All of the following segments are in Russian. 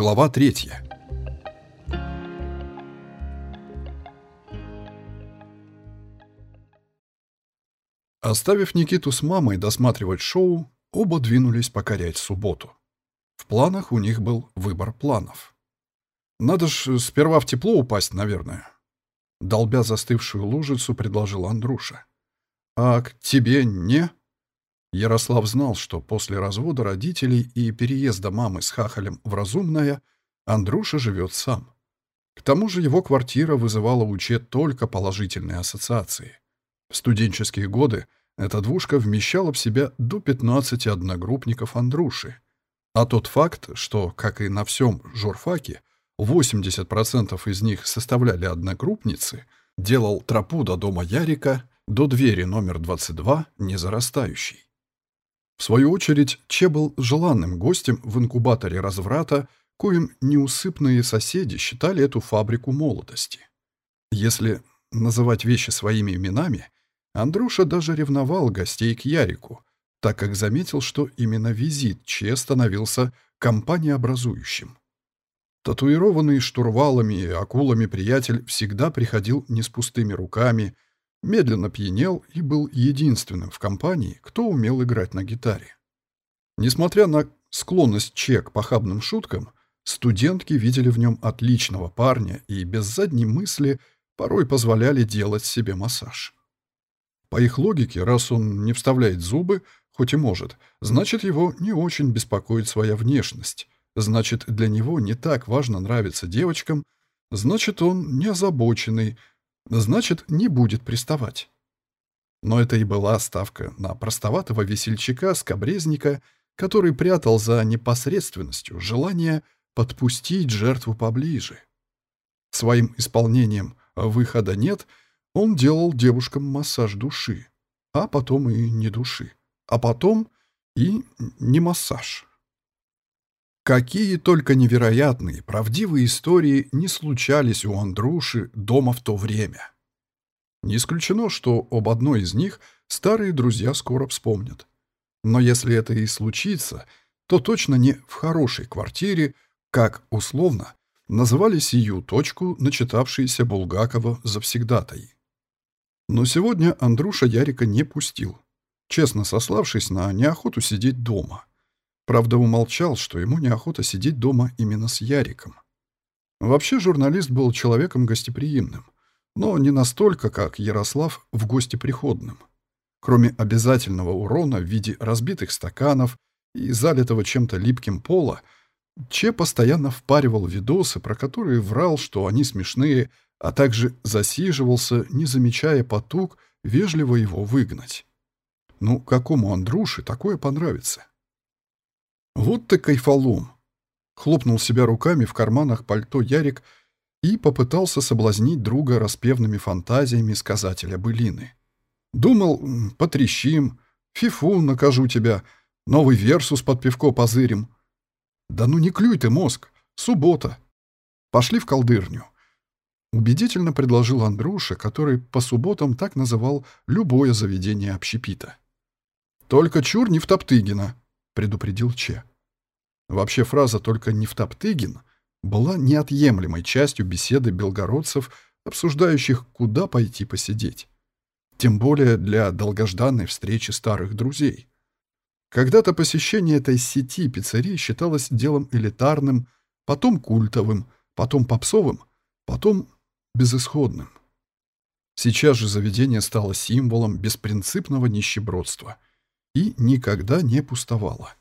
Глава третья. Оставив Никиту с мамой досматривать шоу, оба двинулись покорять субботу. В планах у них был выбор планов. «Надо ж сперва в тепло упасть, наверное», — долбя застывшую лужицу, предложил Андруша. «А к тебе не?» Ярослав знал, что после развода родителей и переезда мамы с хахалем в Разумное Андруша живет сам. К тому же его квартира вызывала у Че только положительные ассоциации. В студенческие годы эта двушка вмещала в себя до 15 одногруппников Андруши. А тот факт, что, как и на всем журфаке, 80% из них составляли одногруппницы, делал тропу до дома Ярика, до двери номер 22, незарастающей. В свою очередь, Че был желанным гостем в инкубаторе разврата, коим неусыпные соседи считали эту фабрику молодости. Если называть вещи своими именами, Андруша даже ревновал гостей к Ярику, так как заметил, что именно визит Че становился компаниеобразующим. Татуированный штурвалами и акулами приятель всегда приходил не с пустыми руками – медленно пьянел и был единственным в компании, кто умел играть на гитаре. Несмотря на склонность Че к похабным шуткам, студентки видели в нем отличного парня и без задней мысли порой позволяли делать себе массаж. По их логике, раз он не вставляет зубы, хоть и может, значит, его не очень беспокоит своя внешность, значит, для него не так важно нравиться девочкам, значит, он не озабоченный, Значит, не будет приставать. Но это и была ставка на простоватого весельчака-скобрезника, который прятал за непосредственностью желание подпустить жертву поближе. Своим исполнением «выхода нет» он делал девушкам массаж души, а потом и не души, а потом и не массаж. Какие только невероятные, правдивые истории не случались у Андруши дома в то время. Не исключено, что об одной из них старые друзья скоро вспомнят. Но если это и случится, то точно не в хорошей квартире, как, условно, называли сию точку начитавшиеся Булгакова завсегдатай. Но сегодня Андруша Ярика не пустил, честно сославшись на неохоту сидеть дома. Правда, умолчал, что ему неохота сидеть дома именно с Яриком. Вообще журналист был человеком гостеприимным, но не настолько, как Ярослав в гостеприходным. Кроме обязательного урона в виде разбитых стаканов и залитого чем-то липким пола, Че постоянно впаривал видосы, про которые врал, что они смешные, а также засиживался, не замечая потуг, вежливо его выгнать. Ну, какому Андрюше такое понравится? Вот ты кайфолом! Хлопнул себя руками в карманах пальто Ярик и попытался соблазнить друга распевными фантазиями сказателя былины. Думал, потрещим, фифу накажу тебя, новый версус под пивко позырим. Да ну не клюй ты мозг, суббота. Пошли в колдырню. Убедительно предложил Андруша, который по субботам так называл любое заведение общепита. «Только чур не в Топтыгина», — предупредил Че. Вообще фраза «только не в Топтыгин» была неотъемлемой частью беседы белгородцев, обсуждающих, куда пойти посидеть. Тем более для долгожданной встречи старых друзей. Когда-то посещение этой сети пиццерий считалось делом элитарным, потом культовым, потом попсовым, потом безысходным. Сейчас же заведение стало символом беспринципного нищебродства и никогда не пустовало.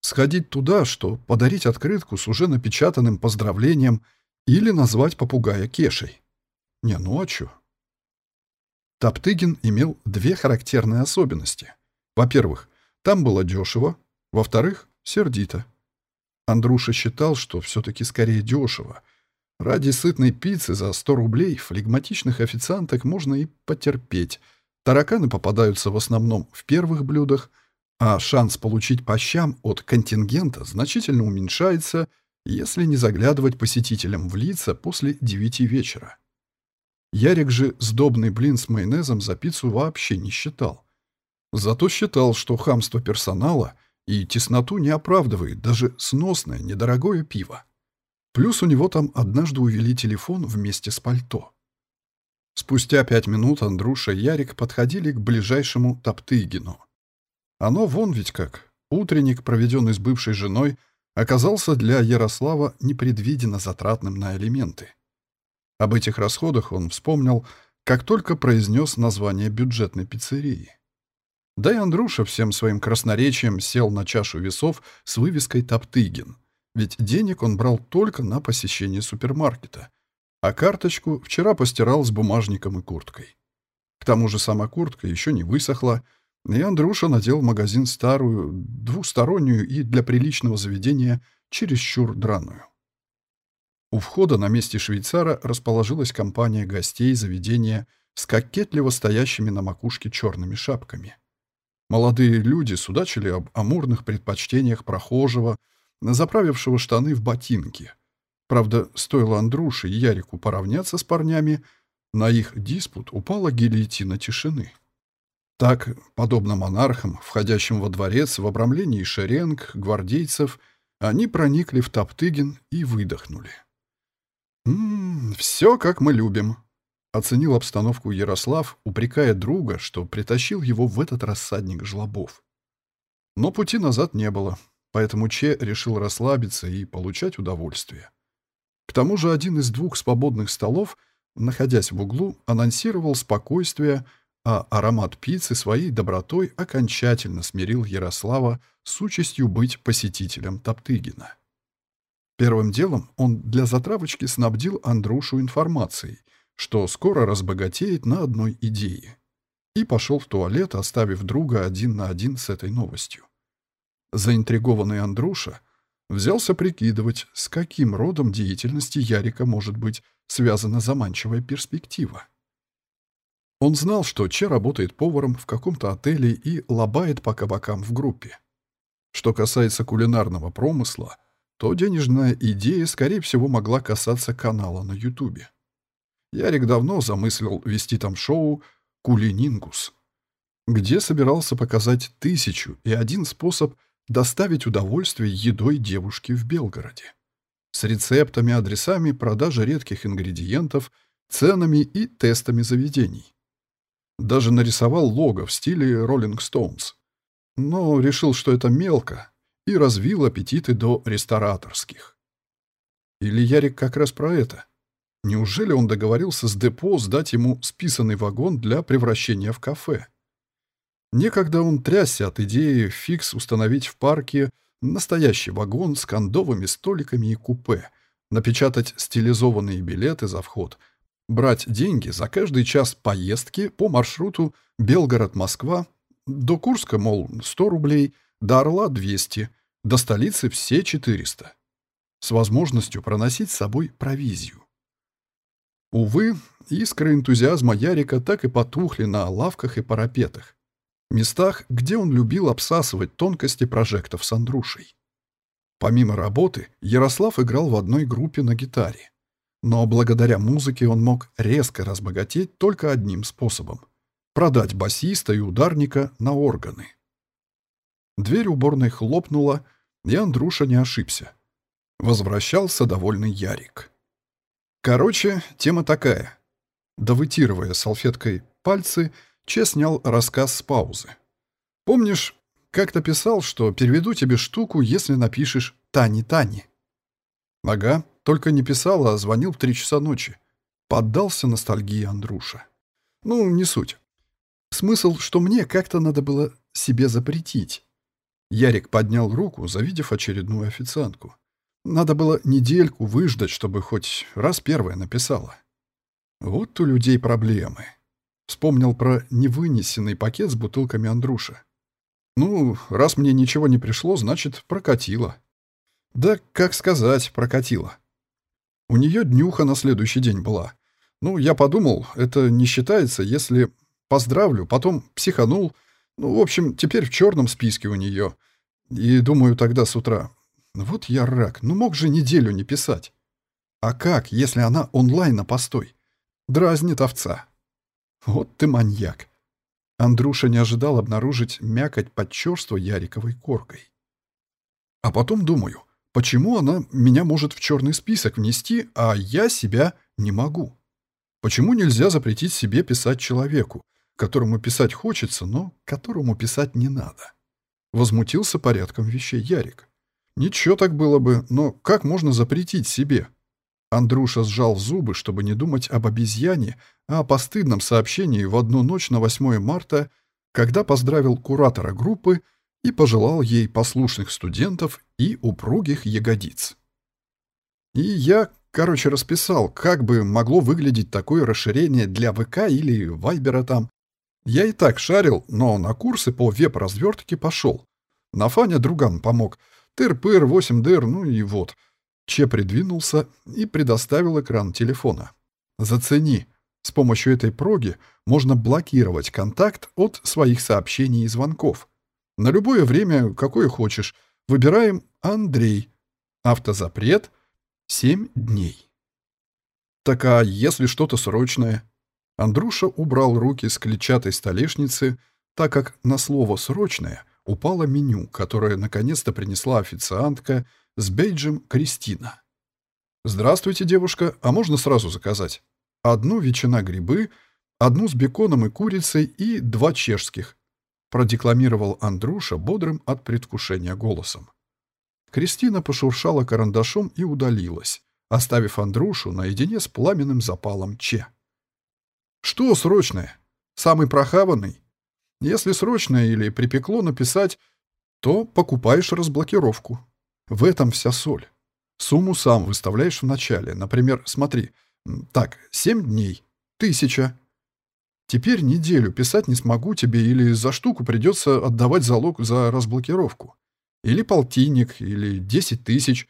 Сходить туда, что подарить открытку с уже напечатанным поздравлением или назвать попугая Кешей. Не, ну а? Топтыгин имел две характерные особенности. Во-первых, там было дешево, во-вторых, сердито. Андруша считал, что все-таки скорее дешево. Ради сытной пиццы за 100 рублей флегматичных официанток можно и потерпеть. Тараканы попадаются в основном в первых блюдах – а шанс получить по щам от контингента значительно уменьшается, если не заглядывать посетителям в лица после девяти вечера. Ярик же сдобный блин с майонезом за пиццу вообще не считал. Зато считал, что хамство персонала и тесноту не оправдывает даже сносное недорогое пиво. Плюс у него там однажды увели телефон вместе с пальто. Спустя пять минут Андруша и Ярик подходили к ближайшему Топтыгину. Оно вон ведь как. Утренник, проведенный с бывшей женой, оказался для Ярослава непредвиденно затратным на элементы. Об этих расходах он вспомнил, как только произнес название бюджетной пиццерии. Да и Андруша всем своим красноречием сел на чашу весов с вывеской «Топтыгин», ведь денег он брал только на посещение супермаркета, а карточку вчера постирал с бумажником и курткой. К тому же сама куртка еще не высохла, и Андрюша надел в магазин старую, двустороннюю и для приличного заведения чересчур драную. У входа на месте швейцара расположилась компания гостей заведения с кокетливо стоящими на макушке черными шапками. Молодые люди судачили об амурных предпочтениях прохожего, заправившего штаны в ботинки. Правда, стоило Андрюше и Ярику поравняться с парнями, на их диспут упала гильотина тишины. Так, подобно монархам, входящим во дворец в обрамлении шеренг, гвардейцев, они проникли в Топтыгин и выдохнули. «М-м, все как мы любим», — оценил обстановку Ярослав, упрекая друга, что притащил его в этот рассадник жлобов. Но пути назад не было, поэтому Че решил расслабиться и получать удовольствие. К тому же один из двух свободных столов, находясь в углу, анонсировал спокойствие — а аромат пиццы своей добротой окончательно смирил Ярослава с участью быть посетителем Топтыгина. Первым делом он для затравочки снабдил Андрушу информацией, что скоро разбогатеет на одной идее, и пошел в туалет, оставив друга один на один с этой новостью. Заинтригованный Андруша взялся прикидывать, с каким родом деятельности Ярика может быть связана заманчивая перспектива. Он знал, что Че работает поваром в каком-то отеле и лобает по кабакам в группе. Что касается кулинарного промысла, то денежная идея, скорее всего, могла касаться канала на Ютубе. Ярик давно замыслил вести там шоу «Кулинингус», где собирался показать тысячу и один способ доставить удовольствие едой девушки в Белгороде. С рецептами, адресами, продажей редких ингредиентов, ценами и тестами заведений. Даже нарисовал лого в стиле Rolling Stones. Но решил, что это мелко, и развил аппетиты до рестораторских. Или Ярик как раз про это? Неужели он договорился с депо сдать ему списанный вагон для превращения в кафе? Некогда он трясся от идеи фикс установить в парке настоящий вагон с кондовыми столиками и купе, напечатать стилизованные билеты за вход — брать деньги за каждый час поездки по маршруту Белгород-Москва, до Курска, мол, 100 рублей, до Орла 200, до столицы все 400, с возможностью проносить с собой провизию. Увы, искры энтузиазма Ярика так и потухли на лавках и парапетах, местах, где он любил обсасывать тонкости прожектов с Андрушей. Помимо работы, Ярослав играл в одной группе на гитаре. Но благодаря музыке он мог резко разбогатеть только одним способом — продать басиста и ударника на органы. Дверь уборной хлопнула, и Андруша не ошибся. Возвращался довольный Ярик. Короче, тема такая. Довытирывая салфеткой пальцы, Че снял рассказ с паузы. «Помнишь, как-то писал, что переведу тебе штуку, если напишешь «Тани-Тани»?» «Ага», только не писал, а звонил в три часа ночи. Поддался ностальгии Андруша. Ну, не суть. Смысл, что мне как-то надо было себе запретить. Ярик поднял руку, завидев очередную официантку. Надо было недельку выждать, чтобы хоть раз первая написала. Вот у людей проблемы. Вспомнил про невынесенный пакет с бутылками Андруша. Ну, раз мне ничего не пришло, значит, прокатило. Да, как сказать, прокатило. У нее днюха на следующий день была. Ну, я подумал, это не считается, если поздравлю, потом психанул. Ну, в общем, теперь в черном списке у нее. И думаю тогда с утра, вот я рак, ну мог же неделю не писать. А как, если она онлайн на постой? Дразнит овца. Вот ты маньяк. Андруша не ожидал обнаружить мякоть под черство яриковой коркой. А потом думаю, Почему она меня может в черный список внести, а я себя не могу? Почему нельзя запретить себе писать человеку, которому писать хочется, но которому писать не надо? Возмутился порядком вещей Ярик. Ничего так было бы, но как можно запретить себе? Андруша сжал зубы, чтобы не думать об обезьяне, а о постыдном сообщении в одну ночь на 8 марта, когда поздравил куратора группы и пожелал ей послушных студентов и упругих ягодиц. И я, короче, расписал, как бы могло выглядеть такое расширение для ВК или Вайбера там. Я и так шарил, но на курсы по веб-развертке пошел. На Фаня другам помог. Тыр-пыр, 8 дыр, ну и вот. Че придвинулся и предоставил экран телефона. Зацени. С помощью этой проги можно блокировать контакт от своих сообщений и звонков. На любое время, какое хочешь. Выбираем Андрей. Автозапрет. 7 дней. Так а если что-то срочное? Андрюша убрал руки с клетчатой столешницы, так как на слово «срочное» упало меню, которое наконец-то принесла официантка с бейджем Кристина. «Здравствуйте, девушка, а можно сразу заказать? Одну ветчина-грибы, одну с беконом и курицей и два чешских», продекламировал Андруша бодрым от предвкушения голосом. Кристина пошуршала карандашом и удалилась, оставив Андрушу наедине с пламенным запалом Че. «Что срочное? Самый прохаванный? Если срочное или припекло написать, то покупаешь разблокировку. В этом вся соль. Сумму сам выставляешь в начале. Например, смотри, так, 7 дней, тысяча. Теперь неделю писать не смогу тебе или за штуку придется отдавать залог за разблокировку. Или полтинник, или 10 тысяч.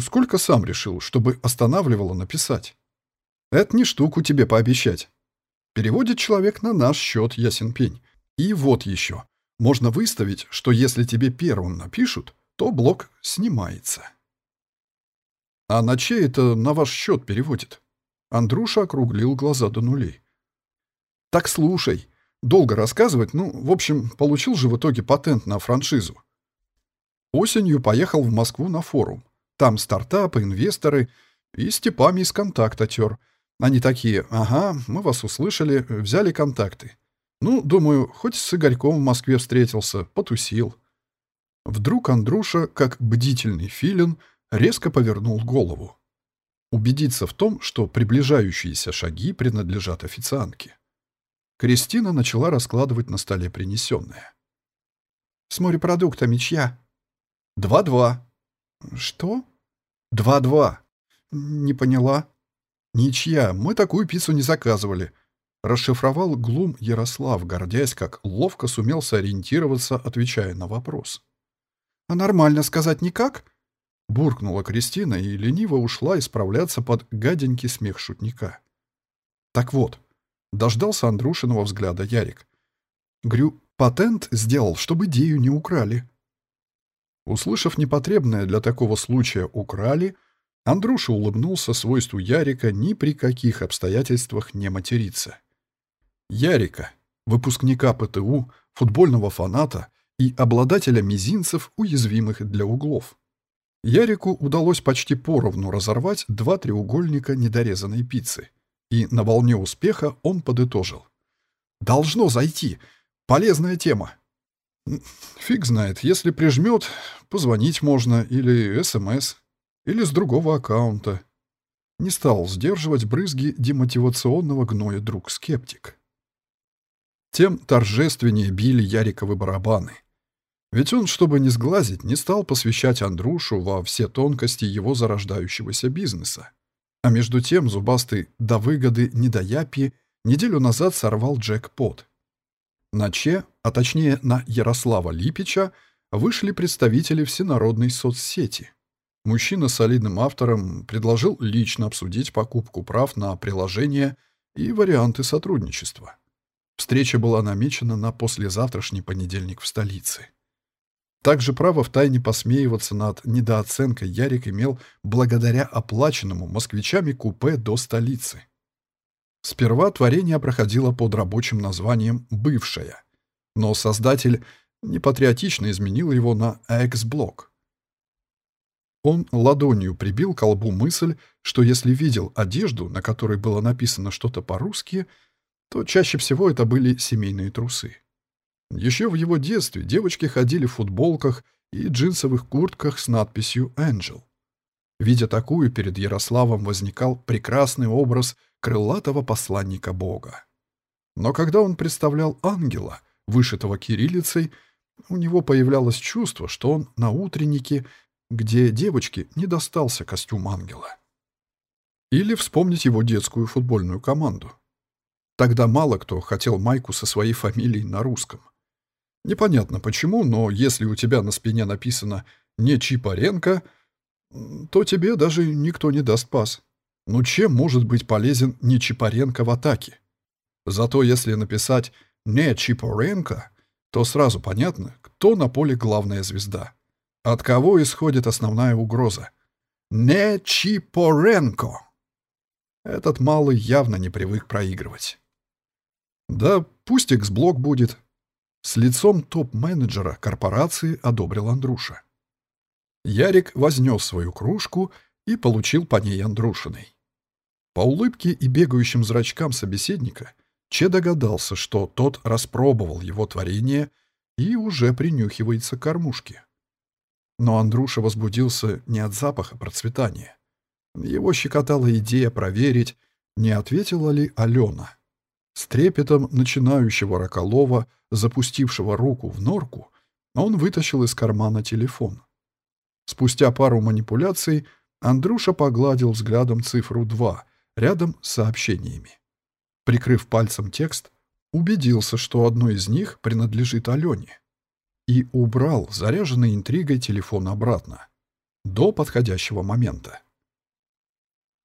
Сколько сам решил, чтобы останавливало написать? Это не штуку тебе пообещать. Переводит человек на наш счет, ясен пень. И вот еще. Можно выставить, что если тебе первым напишут, то блок снимается. А на чей это на ваш счет переводит? Андруша округлил глаза до нулей. Так слушай. Долго рассказывать, ну, в общем, получил же в итоге патент на франшизу. Осенью поехал в Москву на форум. Там стартапы, инвесторы и с типами из контакта тер. Они такие, ага, мы вас услышали, взяли контакты. Ну, думаю, хоть с Игорьком в Москве встретился, потусил. Вдруг Андруша, как бдительный филин, резко повернул голову. Убедиться в том, что приближающиеся шаги принадлежат официантке. Кристина начала раскладывать на столе принесенное. «С морепродуктами чья?» «Два-два». «Что?» «Два-два». «Не поняла». «Ничья, мы такую пиццу не заказывали. Расшифровал глум Ярослав, гордясь, как ловко сумел сориентироваться, отвечая на вопрос. «А нормально сказать никак?» Буркнула Кристина и лениво ушла исправляться под гаденький смех шутника. «Так вот», — дождался Андрушиного взгляда Ярик. «Грю, патент сделал, чтобы идею не украли». Услышав непотребное для такого случая «украли», Андруша улыбнулся свойству Ярика ни при каких обстоятельствах не материться. Ярика, выпускника ПТУ, футбольного фаната и обладателя мизинцев, уязвимых для углов. Ярику удалось почти поровну разорвать два треугольника недорезанной пиццы. И на волне успеха он подытожил. «Должно зайти. Полезная тема». Фиг знает, если прижмет, позвонить можно, или СМС, или с другого аккаунта. Не стал сдерживать брызги демотивационного гноя друг-скептик тем торжественнее били Яриковы барабаны. Ведь он, чтобы не сглазить, не стал посвящать Андрушу во все тонкости его зарождающегося бизнеса. А между тем зубастый до выгоды недояпьи неделю назад сорвал джекпот. На Че, а точнее на Ярослава Липича, вышли представители всенародной соцсети. Мужчина с солидным автором предложил лично обсудить покупку прав на приложение и варианты сотрудничества. Встреча была намечена на послезавтрашний понедельник в столице. Также право втайне посмеиваться над недооценкой Ярик имел благодаря оплаченному москвичами купе до столицы. Сперва творение проходило под рабочим названием «Бывшая», но создатель непатриотично изменил его на «Экс-блок». Он ладонью прибил к колбу мысль, что если видел одежду, на которой было написано что-то по-русски, то чаще всего это были семейные трусы. Еще в его детстве девочки ходили в футболках и джинсовых куртках с надписью «Angel». Видя такую, перед Ярославом возникал прекрасный образ крылатого посланника Бога. Но когда он представлял ангела, вышитого кириллицей, у него появлялось чувство, что он на утреннике, где девочке не достался костюм ангела. Или вспомнить его детскую футбольную команду. Тогда мало кто хотел майку со своей фамилией на русском. Непонятно почему, но если у тебя на спине написано «не Чипаренко», то тебе даже никто не даст пас. Ну чем может быть полезен не Чипаренко в атаке? Зато если написать «не Чипаренко», то сразу понятно, кто на поле главная звезда. От кого исходит основная угроза? Не Чипоренко. Этот малый явно не привык проигрывать. Да, пусть X-блок будет. С лицом топ-менеджера корпорации одобрил Андруша. Ярик вознес свою кружку и получил по ней Андрушиной. По улыбке и бегающим зрачкам собеседника Че догадался, что тот распробовал его творение и уже принюхивается к кормушке. Но Андруша возбудился не от запаха процветания. Его щекотала идея проверить, не ответила ли Алена. С трепетом начинающего Роколова, запустившего руку в норку, он вытащил из кармана телефон. Спустя пару манипуляций Андруша погладил взглядом цифру 2 рядом с сообщениями. Прикрыв пальцем текст, убедился, что одно из них принадлежит Алене и убрал заряженный интригой телефон обратно. До подходящего момента.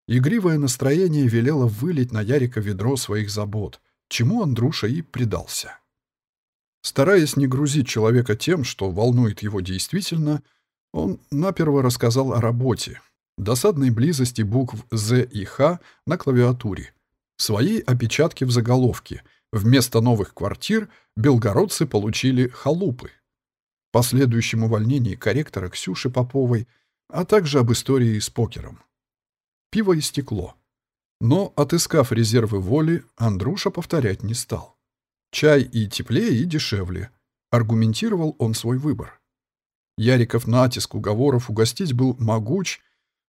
Игривое настроение велело вылить на Ярика ведро своих забот, чему Андруша и предался. Стараясь не грузить человека тем, что волнует его действительно, он наперво рассказал о работе, досадной близости букв «З» и «Х» на клавиатуре, своей опечатке в заголовке «Вместо новых квартир белгородцы получили халупы» последующем увольнении корректора Ксюши Поповой, а также об истории с покером. Пиво истекло. Но, отыскав резервы воли, Андруша повторять не стал. Чай и теплее, и дешевле. Аргументировал он свой выбор. Яриков натиск уговоров угостить был могуч,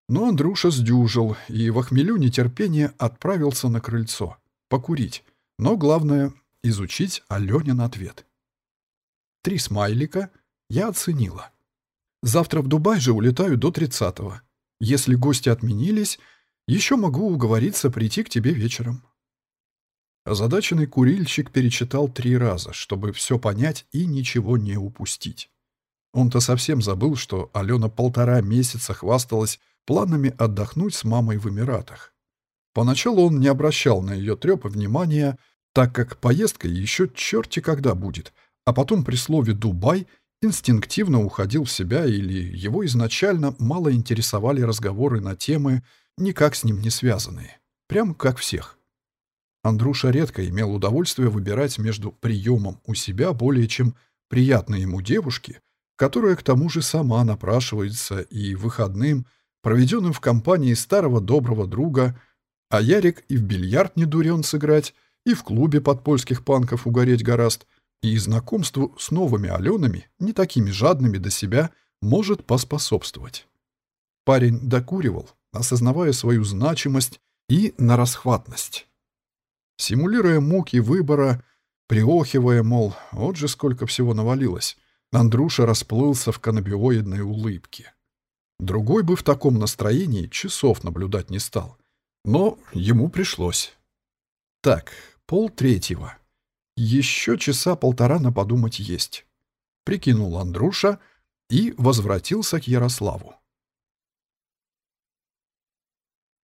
но Андруша сдюжил и в охмелю нетерпения отправился на крыльцо. Покурить. Но главное — изучить Аленин ответ. Три смайлика — я оценила. Завтра в Дубай же улетаю до 30-го. Если гости отменились, еще могу уговориться прийти к тебе вечером. Озадаченный курильщик перечитал три раза, чтобы все понять и ничего не упустить. Он-то совсем забыл, что Алена полтора месяца хвасталась планами отдохнуть с мамой в Эмиратах. Поначалу он не обращал на ее трёпы внимания, так как поездка еще черти когда будет, а потом при слове «Дубай» инстинктивно уходил в себя или его изначально мало интересовали разговоры на темы, никак с ним не связанные. Прям как всех. Андруша редко имел удовольствие выбирать между приемом у себя более чем приятной ему девушки, которая к тому же сама напрашивается и выходным, проведенным в компании старого доброго друга, а Ярик и в бильярд не дурен сыграть, и в клубе подпольских панков угореть гораст — и знакомству с новыми Аленами, не такими жадными до себя, может поспособствовать. Парень докуривал, осознавая свою значимость и нарасхватность. Симулируя муки выбора, приохивая, мол, вот же сколько всего навалилось, Андруша расплылся в канабиоидной улыбке. Другой бы в таком настроении часов наблюдать не стал. Но ему пришлось. Так, пол третьего. Еще часа полтора на подумать есть. Прикинул Андруша и возвратился к Ярославу.